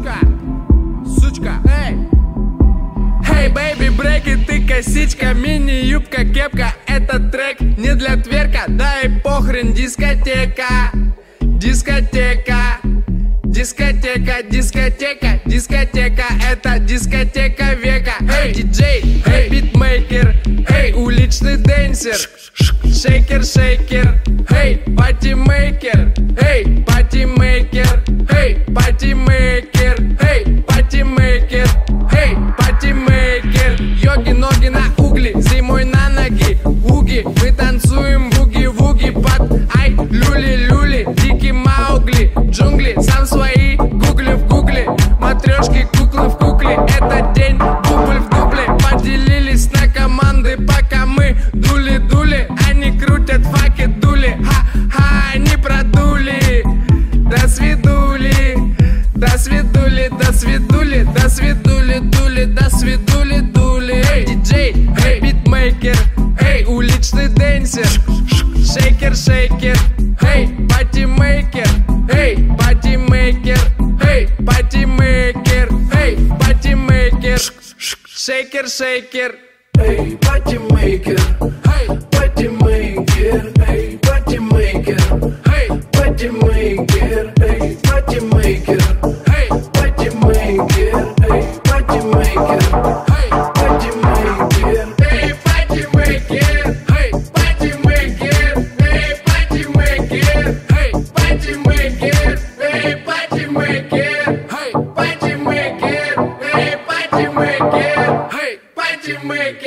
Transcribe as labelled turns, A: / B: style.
A: сучка, сучка, эй! Hey, baby, брейки, ты косичка, мини-юбка, кепка. Этот трек не для тверка, да и похрен дискотека Дискотека, дискотека, дискотека, дискотека. Это дискотека века. Эй, диджей, эй, битмейкер, эй, уличный денсер Шейкер, шейкер, эй, partymaker Эй, partymaker Эй, partymaker Йоги, ноги на угли Зимой на ноги. Уги, мы танцуем буги-вуги Под ай, люли-люли Дикий Маугли. Джунгли, сам свои Гугли в гугле. Матрешки, куклы в кукле. Это день, дубль в дубле. Поделились на команды Пока мы дули-дули. Они крутят факи, свидули До свидули, дули, до свидули, дули. Эй, диджей, эй, битмейкер Эй, уличный дэнсер Шейкер, шейкер Эй, partymaker Эй, partymaker Эй, partymaker Эй, partymaker. Шейкер, шейкер
B: Эй, partymaker,
A: эй,
B: partymaker, эй, partymaker,
A: эй,
B: partymaker, эй,
A: partymaker, эй, патимейкер, эй, патимейкер, эй, патимейкер.